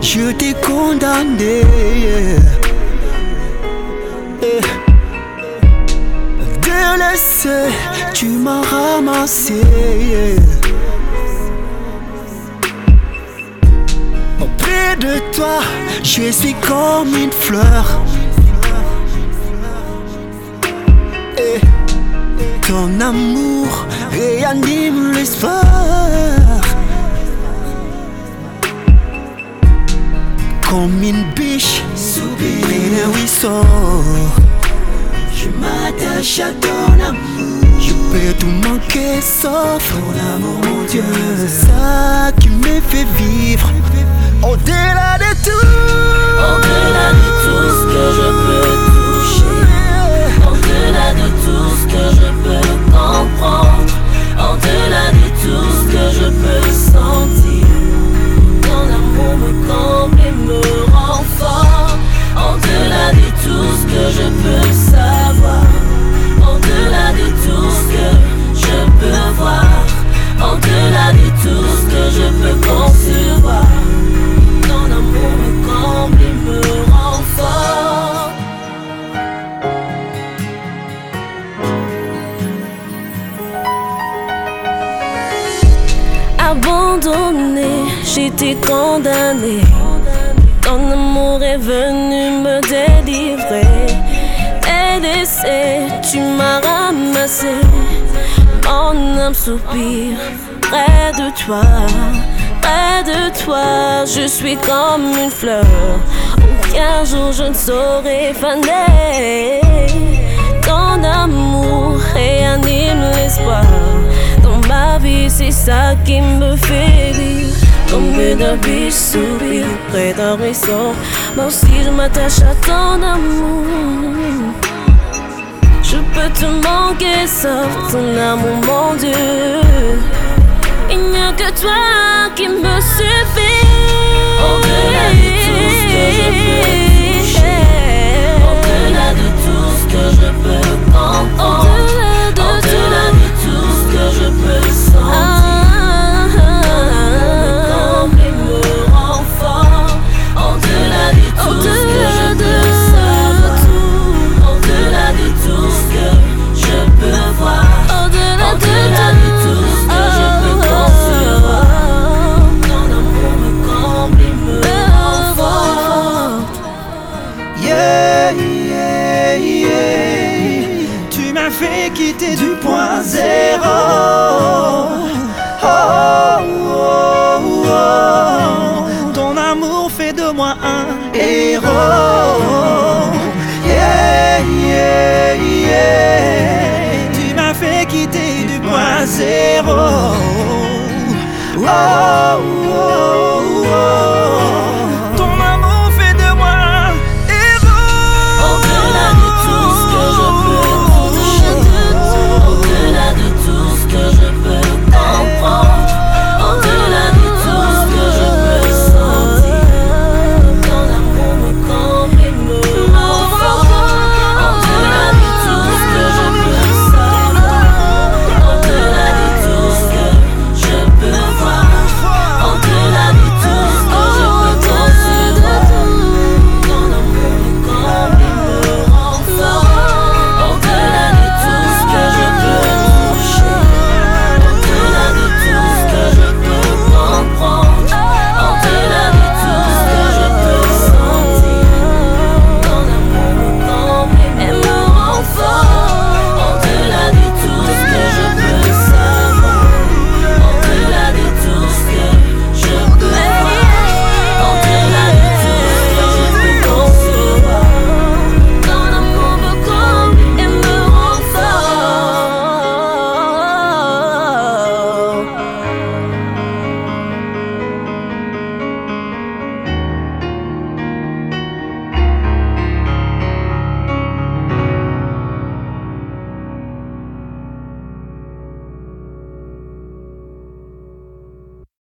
je t'ai condamné. Délaissé, tu m'as ramassé. Auprès de toi, je suis comme une fleur. ton amour réanime l'espoir. Comme une biche près d'un ruisseau. Je m'attache à ton amour. Je peux tout manquer sauf ton amour, mon Dieu. C'est ça qui me fait vivre. Au-delà de tout. Au-delà de tout Abandonné, j'étais condamné. Ton amour est venu me délivrer. Et laissé, tu m'as ramassé. Mon âme soupire près de toi. Près de toi, je suis comme une fleur. Aucun jour je ne saurais faner. Ton amour réanime l'espoir. C'est ça qui me fait vivre. Comme une biche soupire près d'un ruisseau. Moi aussi, je m'attache à ton amour. Je peux te manquer, sauf ton amour, mon Dieu. Il n'y a que toi qui me suffit. Fait quitter du point zéro. Oh, oh, oh, oh. Ton amour fait de moi un héros. Yeah, yeah, yeah. Tu m'as fait quitter du point zéro. Oh, oh,